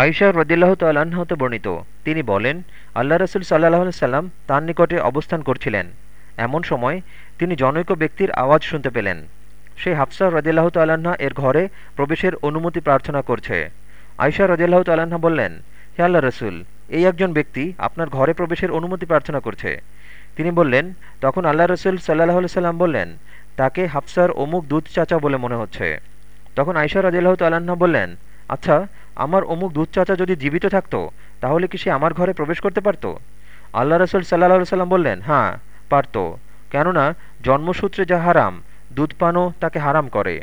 আয়সা রদিল্লাহ তাল্লাহতে বর্ণিত। তিনি বলেন, আল্লাহ রসুল সাল্লাহ সাল্লাম তার নিকটে অবস্থান করছিলেন। এমন সময় তিনি জনৈক ব্যক্তির আওয়াজ শুনতে পেলেন। সে হাফসা রদিল্লাহ তাল্লাহা এর ঘরে প্রবেশের অনুমতি প্রার্থনা করছে। আয়সা রদিল্লাহ তাল্লাহা বললেন, হে আল্লাহ রসুল, এই একজন ব্যক্তি আপনার ঘরে প্রবেশের অনুমতি প্রার্থনা করছে। তিনি বললেন, তখন আল্লাহ রসুল সাল্লাহ সাল্লাম বললেন, তাকে হাফসার অমুক দুধ চাচা বলে মনে হচ্ছে। তখন আয়সা রদিল্লাহ তাল্লাহা বললেন আচ্ছা আমার অমুক দুধ চাচা যদি জীবিত থাকতো, তাহলে কি সে আমার ঘরে প্রবেশ করতে পারত? আল্লাহ রসুল সাল্লাহ সাল্লাম বললেন হ্যাঁ পারত। কেননা জন্মসূত্রে যা হারাম, দুধ পানও তাকে হারাম করে।